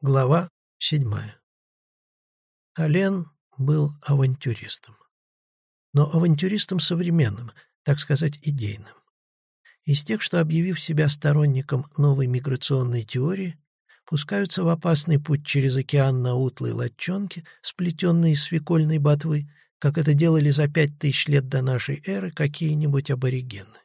Глава седьмая. Ален был авантюристом. Но авантюристом современным, так сказать, идейным. Из тех, что, объявив себя сторонником новой миграционной теории, пускаются в опасный путь через океан на утлой лодчонке, сплетенной из свекольной ботвы, как это делали за пять тысяч лет до нашей эры какие-нибудь аборигены.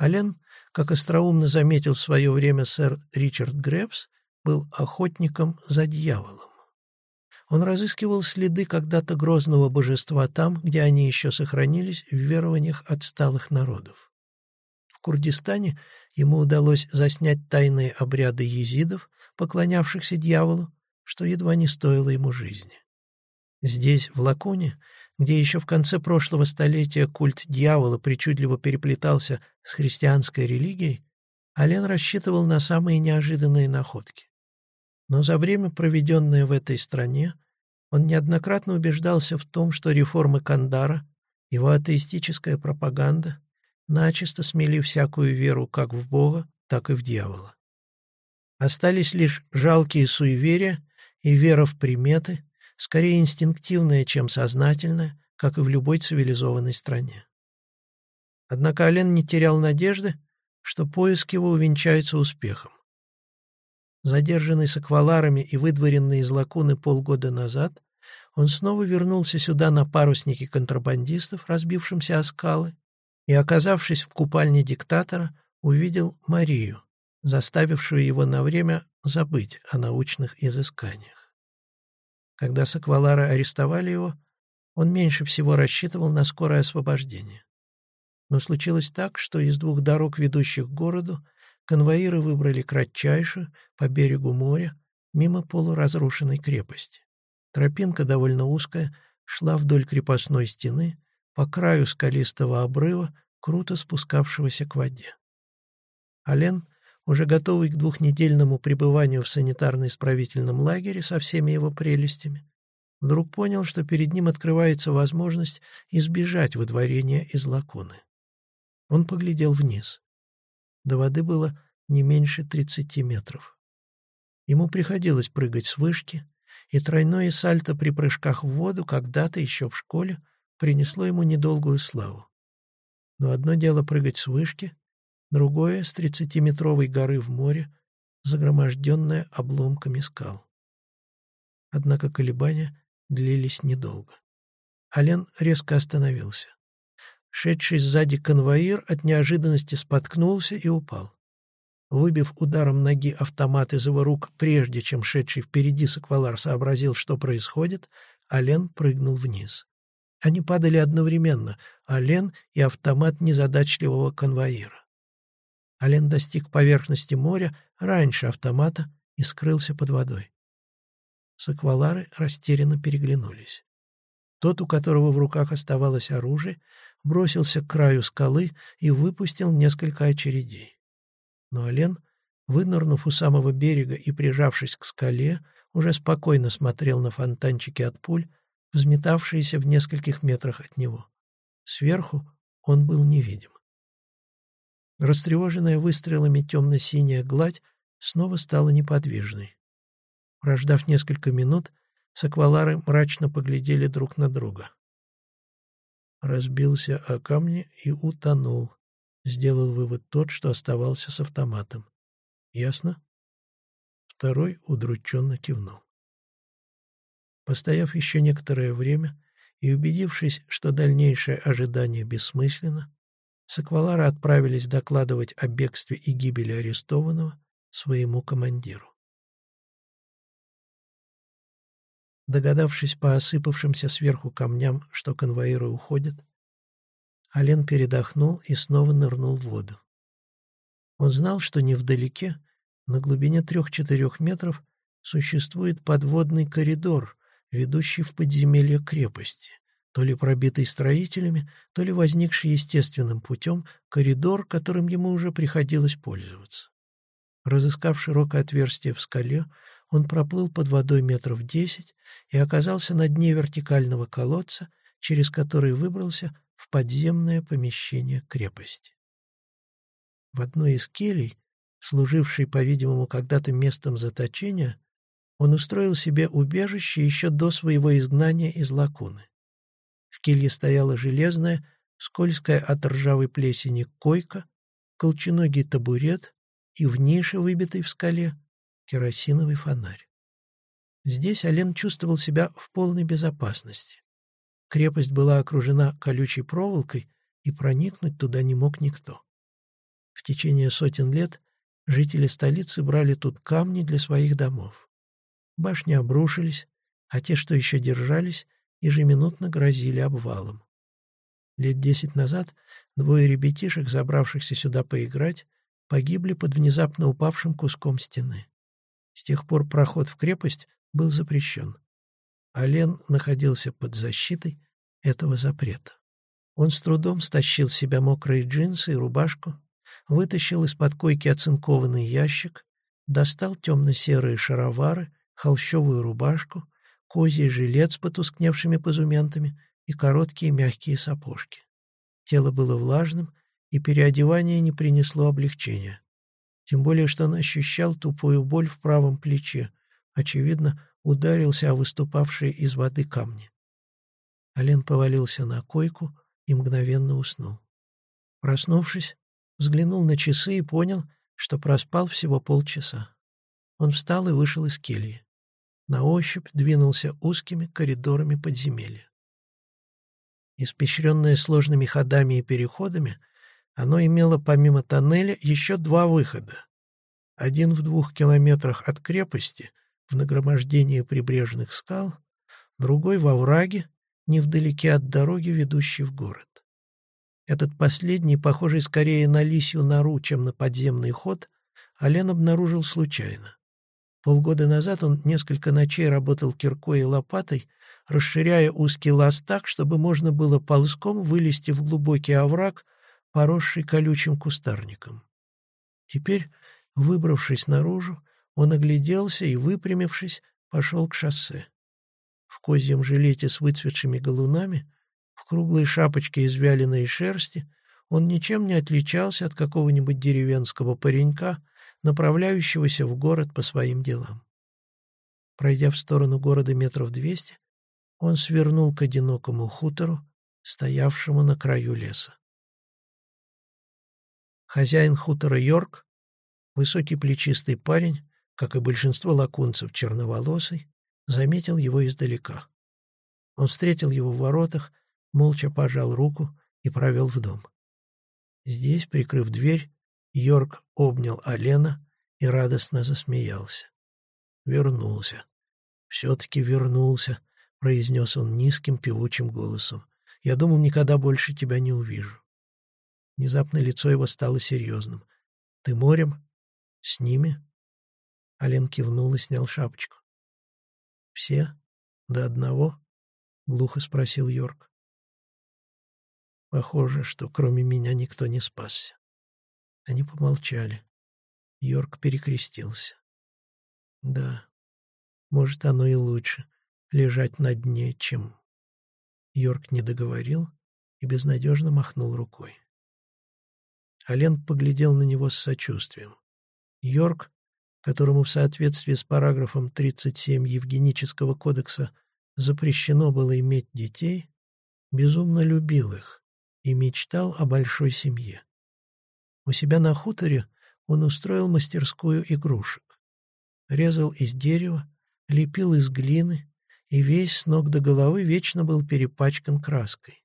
Ален, как остроумно заметил в свое время сэр Ричард Гребс, был охотником за дьяволом. Он разыскивал следы когда-то грозного божества там, где они еще сохранились в верованиях отсталых народов. В Курдистане ему удалось заснять тайные обряды езидов, поклонявшихся дьяволу, что едва не стоило ему жизни. Здесь, в Лакуне, где еще в конце прошлого столетия культ дьявола причудливо переплетался с христианской религией, Ален рассчитывал на самые неожиданные находки. Но за время, проведенное в этой стране, он неоднократно убеждался в том, что реформы Кандара, его атеистическая пропаганда, начисто смели всякую веру как в Бога, так и в дьявола. Остались лишь жалкие суеверия и вера в приметы, скорее инстинктивная, чем сознательная, как и в любой цивилизованной стране. Однако Ален не терял надежды, что поиск его увенчается успехом. Задержанный с акваларами и выдворенный из лакуны полгода назад, он снова вернулся сюда на паруснике контрабандистов, разбившимся о скалы, и, оказавшись в купальне диктатора, увидел Марию, заставившую его на время забыть о научных изысканиях. Когда саквалары арестовали его, он меньше всего рассчитывал на скорое освобождение. Но случилось так, что из двух дорог, ведущих к городу, конвоиры выбрали кратчайшую, по берегу моря, мимо полуразрушенной крепости. Тропинка довольно узкая, шла вдоль крепостной стены, по краю скалистого обрыва, круто спускавшегося к воде. Ален, уже готовый к двухнедельному пребыванию в санитарно-исправительном лагере со всеми его прелестями, вдруг понял, что перед ним открывается возможность избежать выдворения из лакуны. Он поглядел вниз. До воды было не меньше 30 метров. Ему приходилось прыгать с вышки, и тройное сальто при прыжках в воду когда-то еще в школе принесло ему недолгую славу. Но одно дело прыгать с вышки, другое — с тридцатиметровой горы в море, загроможденное обломками скал. Однако колебания длились недолго. Ален резко остановился. Шедший сзади конвоир от неожиданности споткнулся и упал. Выбив ударом ноги автомат из его рук, прежде чем шедший впереди саквалар сообразил, что происходит, Ален прыгнул вниз. Они падали одновременно, Ален и автомат незадачливого конвоира. Ален достиг поверхности моря раньше автомата и скрылся под водой. Саквалары растерянно переглянулись. Тот, у которого в руках оставалось оружие, бросился к краю скалы и выпустил несколько очередей. Но Олен, вынырнув у самого берега и прижавшись к скале, уже спокойно смотрел на фонтанчики от пуль, взметавшиеся в нескольких метрах от него. Сверху он был невидим. Растревоженная выстрелами темно-синяя гладь снова стала неподвижной. Прождав несколько минут, саквалары мрачно поглядели друг на друга разбился о камни и утонул. Сделал вывод тот, что оставался с автоматом. Ясно? Второй удрученно кивнул. Постояв еще некоторое время и убедившись, что дальнейшее ожидание бессмысленно, Саквалары отправились докладывать о бегстве и гибели арестованного своему командиру. Догадавшись по осыпавшимся сверху камням, что конвоиры уходят, Ален передохнул и снова нырнул в воду. Он знал, что невдалеке, на глубине трех-четырех метров, существует подводный коридор, ведущий в подземелье крепости, то ли пробитый строителями, то ли возникший естественным путем коридор, которым ему уже приходилось пользоваться. Разыскав широкое отверстие в скале, он проплыл под водой метров десять и оказался на дне вертикального колодца, через который выбрался в подземное помещение крепости. В одной из келей, служившей, по-видимому, когда-то местом заточения, он устроил себе убежище еще до своего изгнания из лакуны. В келье стояла железная, скользкая от ржавой плесени койка, колченогий табурет и в нише, выбитой в скале, керосиновый фонарь. Здесь Ален чувствовал себя в полной безопасности. Крепость была окружена колючей проволокой, и проникнуть туда не мог никто. В течение сотен лет жители столицы брали тут камни для своих домов. Башни обрушились, а те, что еще держались, ежеминутно грозили обвалом. Лет десять назад двое ребятишек, забравшихся сюда поиграть, погибли под внезапно упавшим куском стены. С тех пор проход в крепость был запрещен. Ален находился под защитой этого запрета. Он с трудом стащил с себя мокрые джинсы и рубашку, вытащил из-под койки оцинкованный ящик, достал темно-серые шаровары, холщовую рубашку, козий жилет с потускневшими позументами и короткие мягкие сапожки. Тело было влажным, и переодевание не принесло облегчения. Тем более, что он ощущал тупую боль в правом плече, очевидно, ударился о выступавшие из воды камни. Ален повалился на койку и мгновенно уснул. Проснувшись, взглянул на часы и понял, что проспал всего полчаса. Он встал и вышел из кельи. На ощупь двинулся узкими коридорами подземелья. Испещренное сложными ходами и переходами, оно имело помимо тоннеля еще два выхода. Один в двух километрах от крепости, в нагромождении прибрежных скал, другой во враге, невдалеке от дороги, ведущей в город. Этот последний, похожий скорее на лисью нору, чем на подземный ход, Ален обнаружил случайно. Полгода назад он несколько ночей работал киркой и лопатой, расширяя узкий лаз так, чтобы можно было ползком вылезти в глубокий овраг, поросший колючим кустарником. Теперь, выбравшись наружу, он огляделся и, выпрямившись, пошел к шоссе. В козьем жилете с выцветшими галунами, в круглой шапочке из вяленой шерсти, он ничем не отличался от какого-нибудь деревенского паренька, направляющегося в город по своим делам. Пройдя в сторону города метров двести, он свернул к одинокому хутору, стоявшему на краю леса. Хозяин хутора Йорк, высокий плечистый парень, как и большинство лакунцев черноволосый, заметил его издалека. Он встретил его в воротах, молча пожал руку и провел в дом. Здесь, прикрыв дверь, Йорк обнял Алена и радостно засмеялся. «Вернулся. Все-таки вернулся», — произнес он низким певучим голосом. «Я думал, никогда больше тебя не увижу». Внезапно лицо его стало серьезным. «Ты морем? С ними?» Ален кивнул и снял шапочку. «Все? До одного?» — глухо спросил Йорк. Похоже, что кроме меня никто не спасся. Они помолчали. Йорк перекрестился. Да, может, оно и лучше — лежать на дне, чем... Йорк не договорил и безнадежно махнул рукой. Ален поглядел на него с сочувствием. Йорк которому в соответствии с параграфом 37 Евгенического кодекса запрещено было иметь детей, безумно любил их и мечтал о большой семье. У себя на хуторе он устроил мастерскую игрушек. Резал из дерева, лепил из глины и весь с ног до головы вечно был перепачкан краской.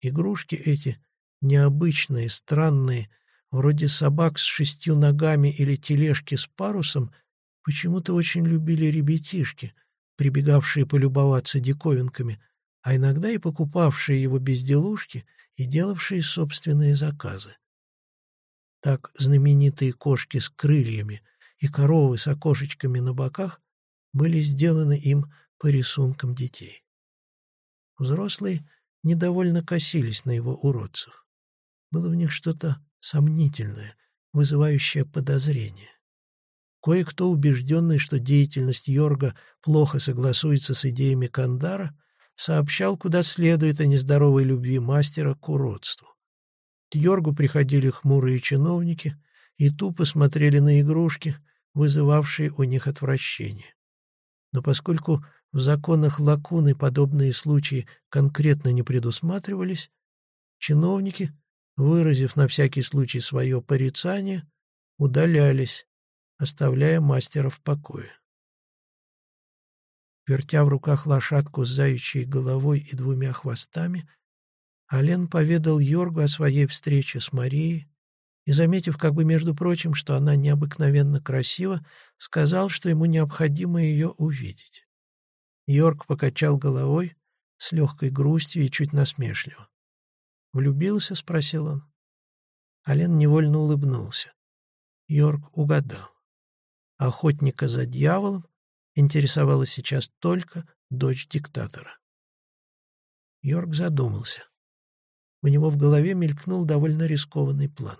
Игрушки эти, необычные, странные, вроде собак с шестью ногами или тележки с парусом, почему-то очень любили ребятишки, прибегавшие полюбоваться диковинками, а иногда и покупавшие его безделушки и делавшие собственные заказы. Так знаменитые кошки с крыльями и коровы с окошечками на боках были сделаны им по рисункам детей. Взрослые недовольно косились на его уродцев. Было в них что-то сомнительное, вызывающее подозрение. Кое-кто, убежденный, что деятельность Йорга плохо согласуется с идеями Кандара, сообщал, куда следует о нездоровой любви мастера к уродству. К Йоргу приходили хмурые чиновники и тупо смотрели на игрушки, вызывавшие у них отвращение. Но поскольку в законах лакуны подобные случаи конкретно не предусматривались, чиновники, выразив на всякий случай свое порицание, удалялись, оставляя мастера в покое. Вертя в руках лошадку с заячьей головой и двумя хвостами, Ален поведал Йоргу о своей встрече с Марией и, заметив как бы между прочим, что она необыкновенно красива, сказал, что ему необходимо ее увидеть. Йорк покачал головой с легкой грустью и чуть насмешливо. «Влюбился?» — спросил он. Ален невольно улыбнулся. Йорк угадал. Охотника за дьяволом интересовала сейчас только дочь диктатора. Йорк задумался. У него в голове мелькнул довольно рискованный план.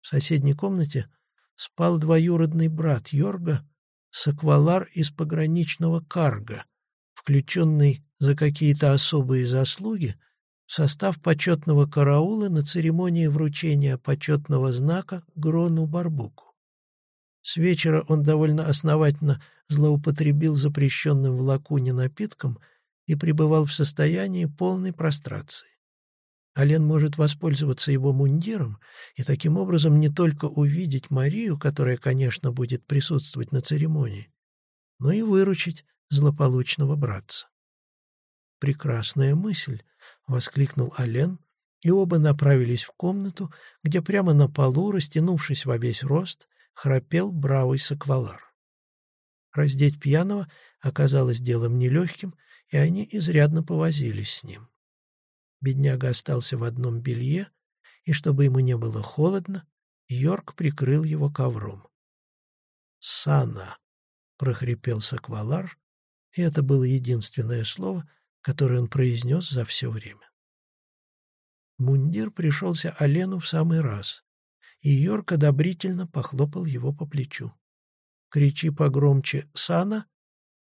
В соседней комнате спал двоюродный брат Йорга, саквалар из пограничного карга, включенный за какие-то особые заслуги состав почетного караула на церемонии вручения почетного знака Грону Барбуку. С вечера он довольно основательно злоупотребил запрещенным в лакуне напитком и пребывал в состоянии полной прострации. Ален может воспользоваться его мундиром и таким образом не только увидеть Марию, которая, конечно, будет присутствовать на церемонии, но и выручить злополучного братца. «Прекрасная мысль!» — воскликнул Ален, и оба направились в комнату, где прямо на полу, растянувшись во весь рост, храпел бравый саквалар. Раздеть пьяного оказалось делом нелегким, и они изрядно повозились с ним. Бедняга остался в одном белье, и чтобы ему не было холодно, Йорк прикрыл его ковром. «Сана!» — прохрипел Саквалар, и это было единственное слово, которое он произнес за все время. Мундир пришелся Олену в самый раз, и Йорк одобрительно похлопал его по плечу. «Кричи погромче «Сана!»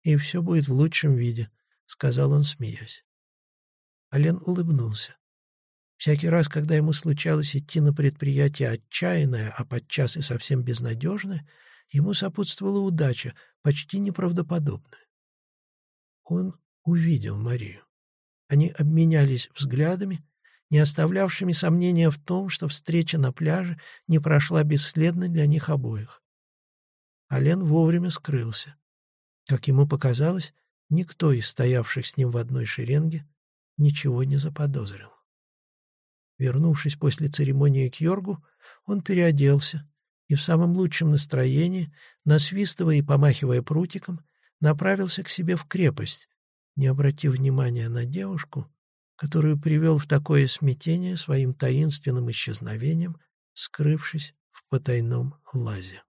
и все будет в лучшем виде», — сказал он, смеясь. Ален улыбнулся. Всякий раз, когда ему случалось идти на предприятие отчаянное, а подчас и совсем безнадежное, ему сопутствовала удача, почти неправдоподобная. Он увидел Марию. Они обменялись взглядами, не оставлявшими сомнения в том, что встреча на пляже не прошла бесследно для них обоих. Ален вовремя скрылся. Как ему показалось, никто из стоявших с ним в одной шеренге ничего не заподозрил. Вернувшись после церемонии к Йоргу, он переоделся и в самом лучшем настроении, насвистывая и помахивая прутиком, направился к себе в крепость, не обратив внимания на девушку, которую привел в такое смятение своим таинственным исчезновением, скрывшись в потайном лазе.